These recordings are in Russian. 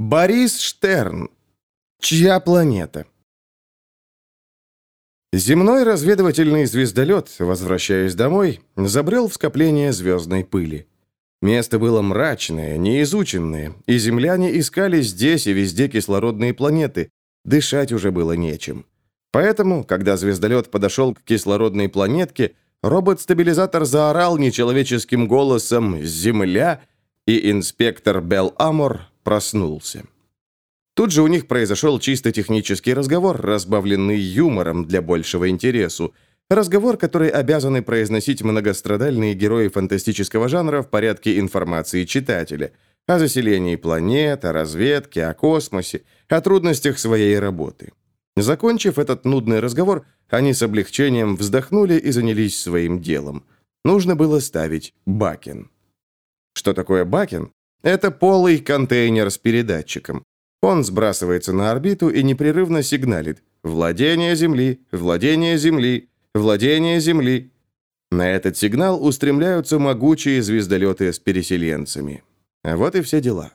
Борис Штерн. Чья планета? Земной разведывательный звездолет, возвращаясь домой, забрел в скопление звездной пыли. Место было мрачное, неизученное, и земляне искали здесь и везде кислородные планеты. Дышать уже было нечем. Поэтому, когда звездолет подошел к кислородной планетке, робот-стабилизатор заорал нечеловеческим голосом «Земля!» и инспектор Белл Амор проснулся. Тут же у них произошел чисто технический разговор, разбавленный юмором для большего интересу. Разговор, который обязаны произносить многострадальные герои фантастического жанра в порядке информации читателя. О заселении планет, о разведке, о космосе, о трудностях своей работы. Закончив этот нудный разговор, они с облегчением вздохнули и занялись своим делом. Нужно было ставить бакен. Что такое бакен? Это полый контейнер с передатчиком. Он сбрасывается на орбиту и непрерывно сигналит «Владение Земли! Владение Земли! Владение Земли!» На этот сигнал устремляются могучие звездолеты с переселенцами. А вот и все дела.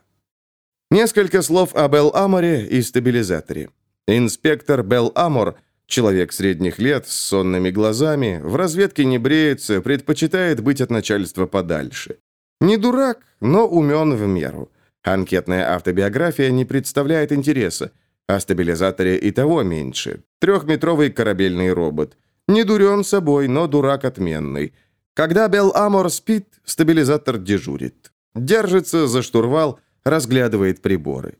Несколько слов об Эл-Аморе и стабилизаторе. Инспектор Белл Амор, человек средних лет, с сонными глазами, в разведке не бреется, предпочитает быть от начальства подальше. Не дурак, но умен в меру. Анкетная автобиография не представляет интереса. О стабилизаторе и того меньше. Трехметровый корабельный робот. Не дурен собой, но дурак отменный. Когда Белл Амор спит, стабилизатор дежурит. Держится за штурвал, разглядывает приборы.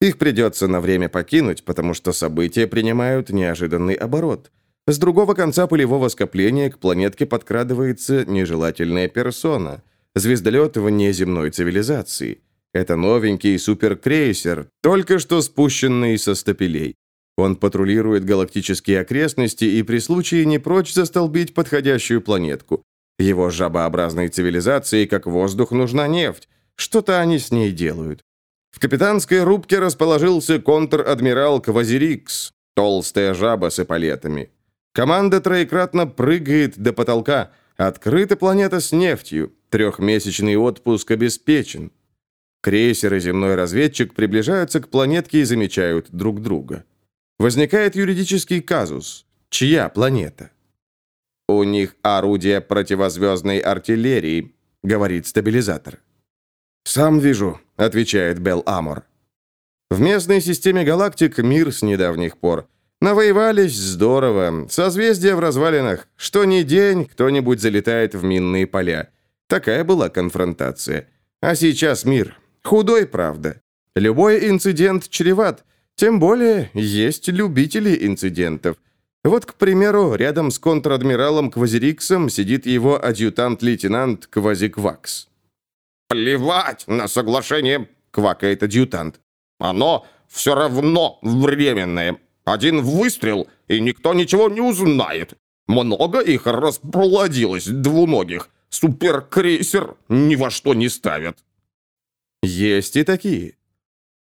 Их придется на время покинуть, потому что события принимают неожиданный оборот. С другого конца пылевого скопления к планетке подкрадывается нежелательная персона – звездолет внеземной цивилизации. Это новенький суперкрейсер, только что спущенный со стапелей. Он патрулирует галактические окрестности и при случае не прочь застолбить подходящую планетку. Его жабообразной цивилизации, как воздух, нужна нефть. Что-то они с ней делают. В капитанской рубке расположился контр-адмирал Квазирикс, толстая жаба с эполетами. Команда троекратно прыгает до потолка. Открыта планета с нефтью. Трехмесячный отпуск обеспечен. Крейсер и земной разведчик приближаются к планетке и замечают друг друга. Возникает юридический казус. Чья планета? «У них орудие противозвездной артиллерии», — говорит стабилизатор. «Сам вижу», — отвечает Белл Амор. В местной системе галактик мир с недавних пор. Навоевались здорово. Созвездия в развалинах. Что ни день, кто-нибудь залетает в минные поля. Такая была конфронтация. А сейчас мир. Худой, правда. Любой инцидент чреват. Тем более, есть любители инцидентов. Вот, к примеру, рядом с контр-адмиралом Квазириксом сидит его адъютант-лейтенант Квазиквакс. «Плевать на соглашение!» — квакает адъютант. «Оно все равно временное. Один выстрел, и никто ничего не узнает. Много их расплодилось, двуногих. Суперкрейсер ни во что не ставят». «Есть и такие».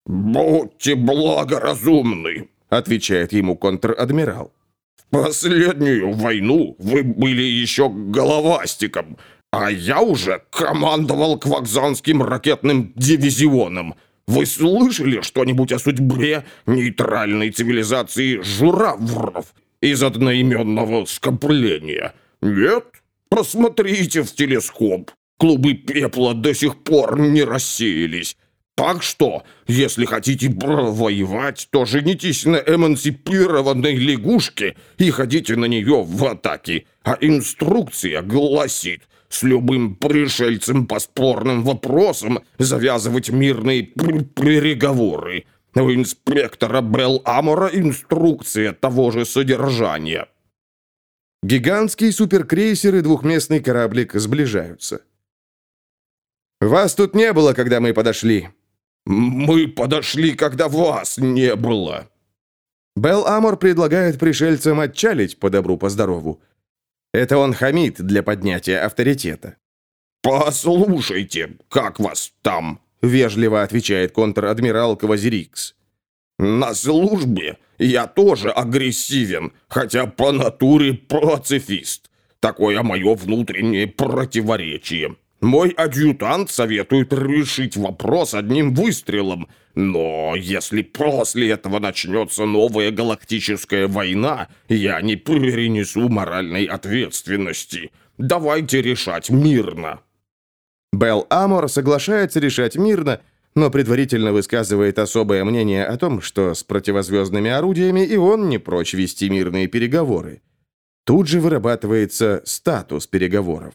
«Будьте благоразумны», — отвечает ему контр-адмирал. «В последнюю войну вы были еще головастиком, а я уже командовал Квакзанским ракетным дивизионом. Вы слышали что-нибудь о судьбе нейтральной цивилизации журавров из одноименного скопления? Нет? Посмотрите в телескоп. Клубы пепла до сих пор не рассеялись. Так что, если хотите воевать, то женитесь на эмансипированной лягушке и ходите на нее в атаке. А инструкция гласит, с любым пришельцем по спорным вопросам завязывать мирные переговоры. У инспектора Белл Амора инструкция того же содержания. Гигантский суперкрейсер и двухместный кораблик сближаются. «Вас тут не было, когда мы подошли». «Мы подошли, когда вас не было». Белл Амор предлагает пришельцам отчалить по добру, по здорову. Это он хамит для поднятия авторитета. «Послушайте, как вас там?» — вежливо отвечает контр-адмирал Квазирикс. «На службе я тоже агрессивен, хотя по натуре пацифист. Такое мое внутреннее противоречие. Мой адъютант советует решить вопрос одним выстрелом. Но если после этого начнется новая галактическая война, я не перенесу моральной ответственности. Давайте решать мирно». Белл Амор соглашается решать мирно, но предварительно высказывает особое мнение о том, что с противозвездными орудиями и он не прочь вести мирные переговоры. Тут же вырабатывается статус переговоров.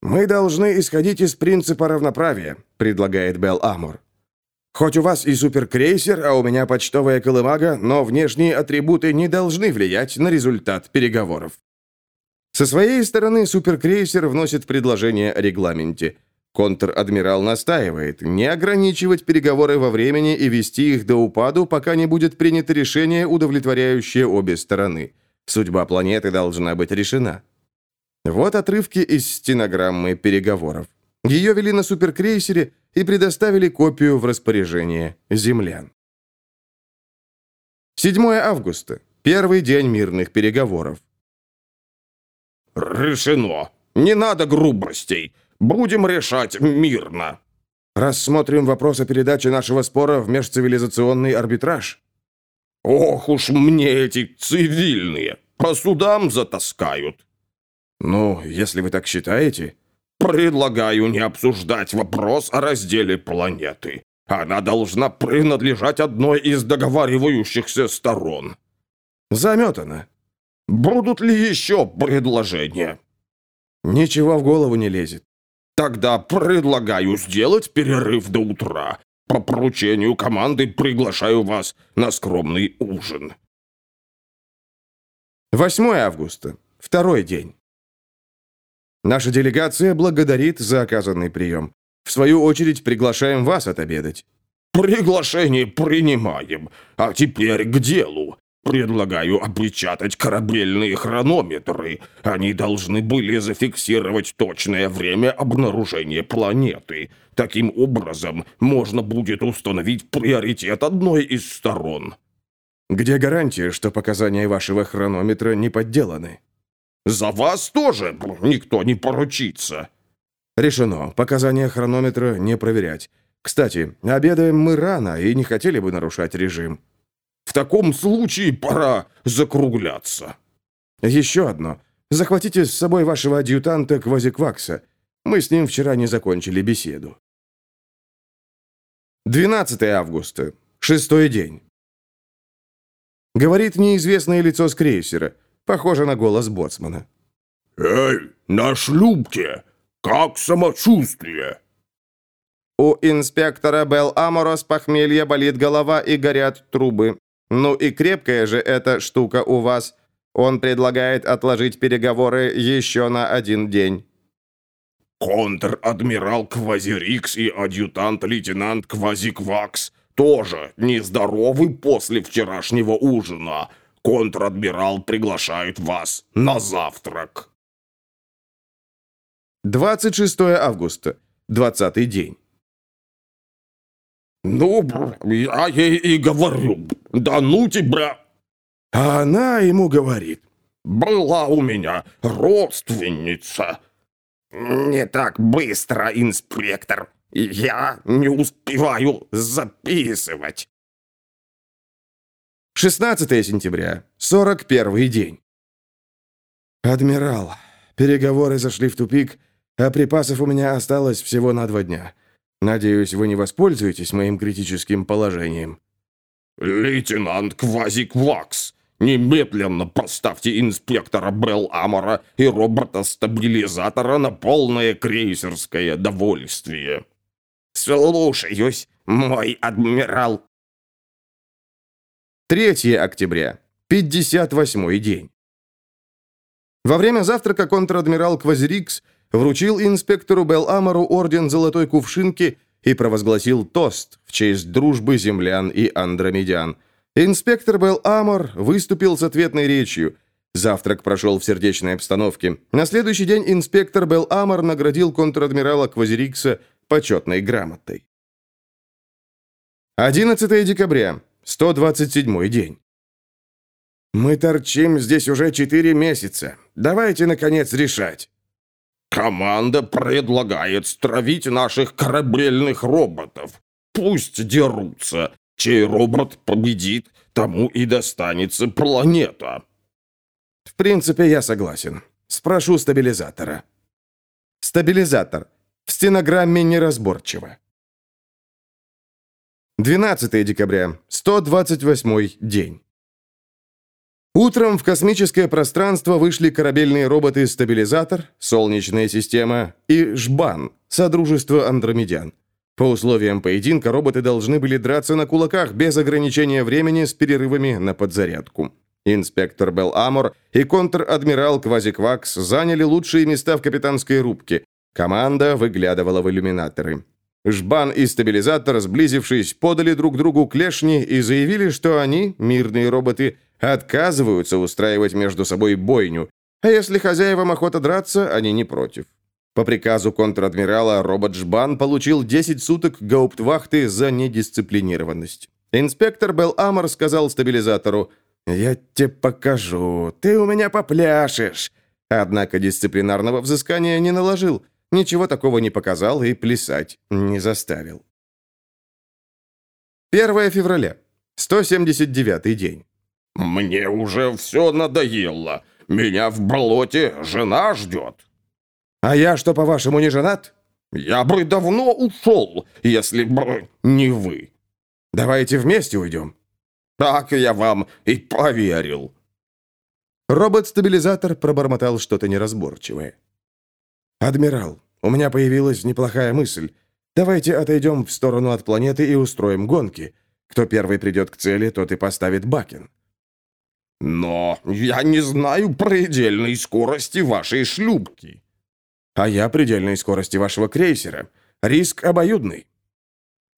«Мы должны исходить из принципа равноправия», — предлагает Белл Амор. «Хоть у вас и суперкрейсер, а у меня почтовая колымага, но внешние атрибуты не должны влиять на результат переговоров». Со своей стороны суперкрейсер вносит предложение о регламенте. Контр-адмирал настаивает не ограничивать переговоры во времени и вести их до упаду, пока не будет принято решение, удовлетворяющее обе стороны. Судьба планеты должна быть решена. Вот отрывки из стенограммы переговоров. Ее вели на суперкрейсере и предоставили копию в распоряжение землян. 7 августа. Первый день мирных переговоров. «Решено. Не надо грубостей. Будем решать мирно». Рассмотрим вопрос о передаче нашего спора в межцивилизационный арбитраж. «Ох уж мне эти цивильные! По судам затаскают!» «Ну, если вы так считаете...» «Предлагаю не обсуждать вопрос о разделе планеты. Она должна принадлежать одной из договаривающихся сторон». «Заметано». «Будут ли еще предложения?» «Ничего в голову не лезет». «Тогда предлагаю сделать перерыв до утра. По поручению команды приглашаю вас на скромный ужин». 8 августа. Второй день. Наша делегация благодарит за оказанный прием. В свою очередь приглашаем вас отобедать». «Приглашение принимаем. А теперь к делу. Предлагаю опечатать корабельные хронометры. Они должны были зафиксировать точное время обнаружения планеты. Таким образом, можно будет установить приоритет одной из сторон». «Где гарантия, что показания вашего хронометра не подделаны?» За вас тоже никто не поручится». «Решено. Показания хронометра не проверять. Кстати, обедаем мы рано и не хотели бы нарушать режим». «В таком случае пора закругляться». «Еще одно. Захватите с собой вашего адъютанта Квазиквакса. Мы с ним вчера не закончили беседу». 12 августа. Шестой день. Говорит неизвестное лицо с крейсера – Похоже на голос боцмана. «Эй, на шлюпке! Как самочувствие?» У инспектора Белл Амора с похмелья болит голова и горят трубы. Ну и крепкая же эта штука у вас. Он предлагает отложить переговоры еще на один день. Контр-адмирал Квазирикс и адъютант-лейтенант Квазиквакс тоже нездоровы после вчерашнего ужина. Контр-адмирал приглашает вас на завтрак. 26 августа, 20 день. «Ну, я ей и говорю, да ну тебя!» А она ему говорит. «Была у меня родственница». «Не так быстро, инспектор. Я не успеваю записывать». 16 сентября, 41 день. «Адмирал, переговоры зашли в тупик, а припасов у меня осталось всего на два дня. Надеюсь, вы не воспользуетесь моим критическим положением». «Лейтенант Квазиквакс, немедленно поставьте инспектора Белл Амора и робота-стабилизатора на полное крейсерское довольствие». «Слушаюсь, мой адмирал», 3 октября. 58-й день. Во время завтрака контр-адмирал Квазирикс вручил инспектору Белл-Амору орден Золотой Кувшинки и провозгласил тост в честь дружбы землян и андромедян. Инспектор Белл-Амор выступил с ответной речью. Завтрак прошел в сердечной обстановке. На следующий день инспектор Белл-Амор наградил контр-адмирала Квазирикса почетной грамотой. 11 декабря. 127 день. «Мы торчим здесь уже четыре месяца. Давайте, наконец, решать». Команда предлагает стравить наших корабельных роботов. Пусть дерутся. Чей робот победит, тому и достанется планета. В принципе, я согласен. Спрошу стабилизатора. Стабилизатор. В стенограмме неразборчиво. 12 декабря. 128 день. Утром в космическое пространство вышли корабельные роботы «Стабилизатор», «Солнечная система» и «Жбан» — Содружество Андромедян. По условиям поединка роботы должны были драться на кулаках без ограничения времени с перерывами на подзарядку. Инспектор Белл Амор и контр-адмирал Квазиквакс заняли лучшие места в капитанской рубке. Команда выглядывала в иллюминаторы. Жбан и стабилизатор, сблизившись, подали друг другу клешни и заявили, что они, мирные роботы, отказываются устраивать между собой бойню, а если хозяевам охота драться, они не против. По приказу контр-адмирала робот Жбан получил 10 суток гауптвахты за недисциплинированность. Инспектор Белл Амор сказал стабилизатору, «Я тебе покажу, ты у меня попляшешь». Однако дисциплинарного взыскания не наложил, ничего такого не показал и плясать не заставил. 1 февраля, 179 день. «Мне уже все надоело. Меня в болоте жена ждет». «А я что, по-вашему, не женат?» «Я бы давно ушел, если бы не вы». «Давайте вместе уйдем». «Так я вам и поверил». Робот-стабилизатор пробормотал что-то неразборчивое. «Адмирал, у меня появилась неплохая мысль. Давайте отойдем в сторону от планеты и устроим гонки. Кто первый придет к цели, тот и поставит Бакен». «Но я не знаю предельной скорости вашей шлюпки» а я предельной скорости вашего крейсера. Риск обоюдный.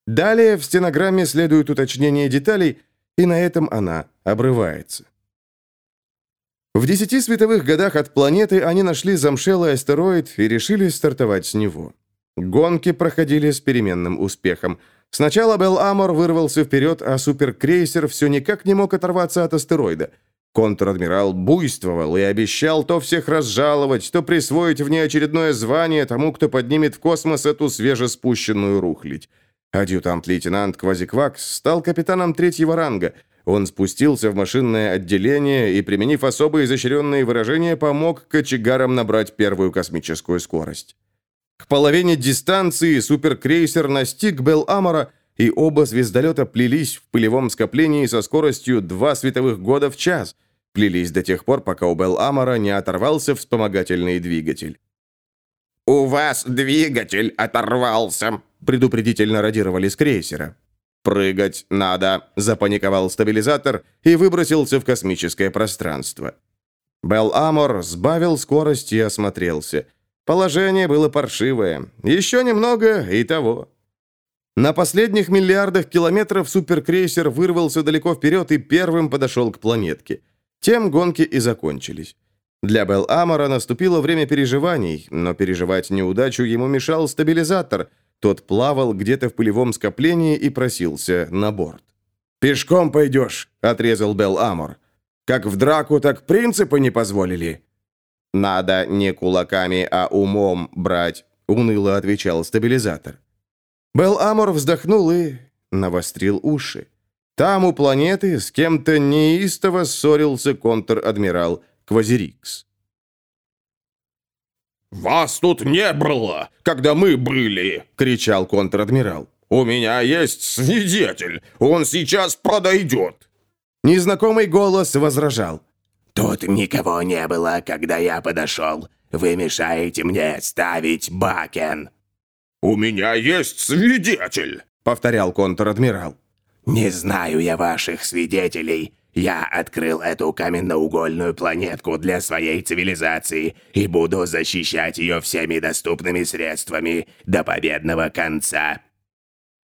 Далее в стенограмме следует уточнение деталей, и на этом она обрывается. В десяти световых годах от планеты они нашли замшелый астероид и решили стартовать с него. Гонки проходили с переменным успехом. Сначала Белл Амор вырвался вперед, а суперкрейсер все никак не мог оторваться от астероида – Контр-адмирал буйствовал и обещал то всех разжаловать, то присвоить внеочередное звание тому, кто поднимет в космос эту свежеспущенную рухлядь. Адъютант-лейтенант Квазиквакс стал капитаном третьего ранга. Он спустился в машинное отделение и, применив особо изощренные выражения, помог кочегарам набрать первую космическую скорость. К половине дистанции суперкрейсер настиг Белл-Амора и оба звездолета плелись в пылевом скоплении со скоростью два световых года в час. Плелись до тех пор, пока у Белл-Амора не оторвался вспомогательный двигатель. «У вас двигатель оторвался», — предупредительно радировали с крейсера. «Прыгать надо», — запаниковал стабилизатор и выбросился в космическое пространство. Белл-Амор сбавил скорость и осмотрелся. Положение было паршивое. Еще немного и того. На последних миллиардах километров суперкрейсер вырвался далеко вперед и первым подошел к планетке. Тем гонки и закончились. Для Белл Амора наступило время переживаний, но переживать неудачу ему мешал стабилизатор. Тот плавал где-то в пылевом скоплении и просился на борт. «Пешком пойдешь», — отрезал Белл Амор. «Как в драку, так принципы не позволили». «Надо не кулаками, а умом брать», — уныло отвечал стабилизатор. Белл Амор вздохнул и навострил уши. Там у планеты с кем-то неистово ссорился контр-адмирал Квазирикс. «Вас тут не было, когда мы были!» — кричал контр-адмирал. «У меня есть свидетель! Он сейчас подойдет!» Незнакомый голос возражал. «Тут никого не было, когда я подошел. Вы мешаете мне ставить бакен!» «У меня есть свидетель!» — повторял контр-адмирал. «Не знаю я ваших свидетелей. Я открыл эту каменноугольную планетку для своей цивилизации и буду защищать ее всеми доступными средствами до победного конца».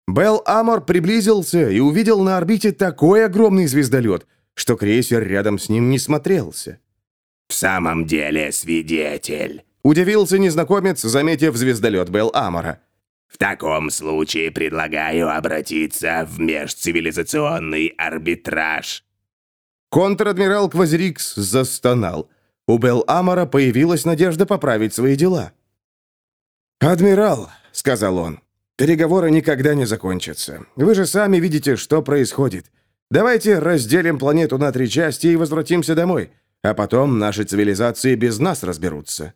Белл Амор приблизился и увидел на орбите такой огромный звездолет, что крейсер рядом с ним не смотрелся. «В самом деле свидетель», Удивился незнакомец, заметив звездолет Белл Амора. «В таком случае предлагаю обратиться в межцивилизационный арбитраж». Контр-адмирал Квазирикс застонал. У Белл Амора появилась надежда поправить свои дела. «Адмирал», — сказал он, — «переговоры никогда не закончатся. Вы же сами видите, что происходит. Давайте разделим планету на три части и возвратимся домой, а потом наши цивилизации без нас разберутся».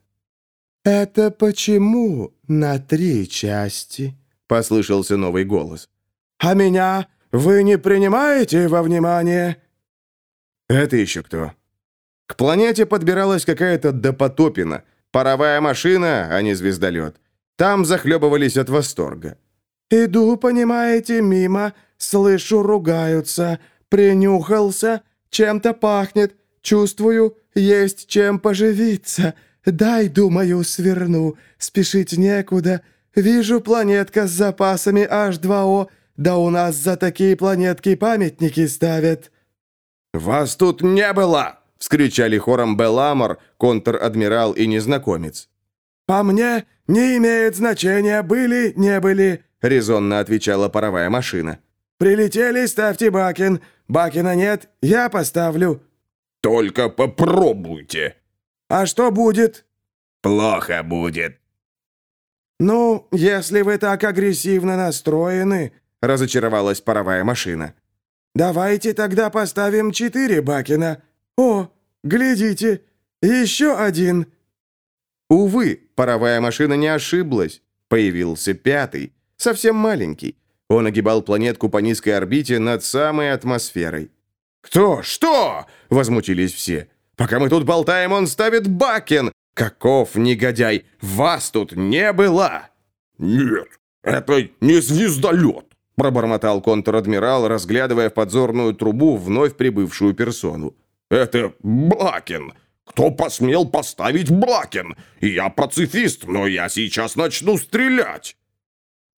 «Это почему на три части?» — послышался новый голос. «А меня вы не принимаете во внимание?» «Это еще кто?» К планете подбиралась какая-то допотопина. Паровая машина, а не звездолет. Там захлебывались от восторга. «Иду, понимаете, мимо, слышу, ругаются, принюхался, чем-то пахнет, чувствую, есть чем поживиться. Дай, думаю, сверну, спешить некуда. Вижу планетка с запасами H2O, да у нас за такие планетки памятники ставят». «Вас тут не было!» — вскричали хором Беламор, контр-адмирал и незнакомец. «По мне, не имеет значения, были, не были», — резонно отвечала паровая машина. «Прилетели, ставьте Бакин. Бакина нет, я поставлю». «Только попробуйте». «А что будет?» «Плохо будет». «Ну, если вы так агрессивно настроены», — разочаровалась паровая машина. «Давайте тогда поставим четыре Бакина. О, глядите, еще один». Увы, паровая машина не ошиблась. Появился пятый, совсем маленький. Он огибал планетку по низкой орбите над самой атмосферой. «Кто? Что?» — возмутились все. «Пока мы тут болтаем, он ставит Бакен! Каков негодяй! Вас тут не было!» «Нет, это не звездолет!» — пробормотал контр-адмирал, разглядывая в подзорную трубу вновь прибывшую персону. «Это Бакен! Кто посмел поставить Бакен? Я пацифист, но я сейчас начну стрелять!»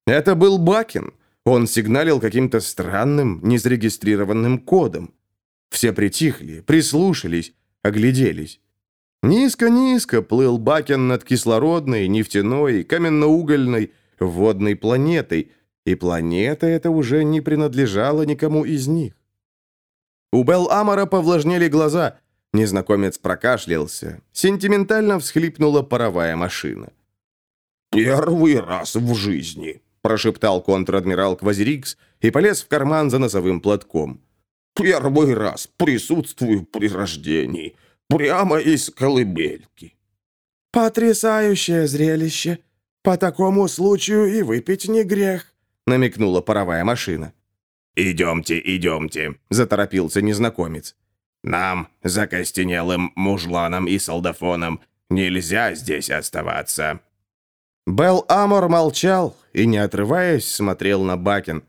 Это был Бакен. Он сигналил каким-то странным, незарегистрированным кодом. Все притихли, прислушались, огляделись. Низко-низко плыл Бакен над кислородной, нефтяной, каменноугольной, водной планетой, и планета эта уже не принадлежала никому из них. У Бел Амара повлажнели глаза. Незнакомец прокашлялся. Сентиментально всхлипнула паровая машина. «Первый раз в жизни», – прошептал контр-адмирал Квазирикс и полез в карман за носовым платком. «Первый раз присутствую при рождении, прямо из колыбельки». «Потрясающее зрелище! По такому случаю и выпить не грех», – намекнула паровая машина. «Идемте, идемте», – заторопился незнакомец. «Нам, закостенелым мужланам и солдафонам, нельзя здесь оставаться». Белл Амор молчал и, не отрываясь, смотрел на Бакен.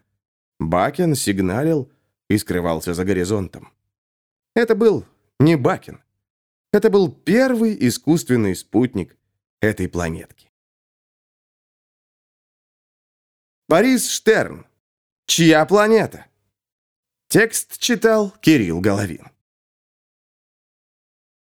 Бакен сигналил и скрывался за горизонтом. Это был не Бакен. Это был первый искусственный спутник этой планетки. Борис Штерн. Чья планета? Текст читал Кирилл Головин.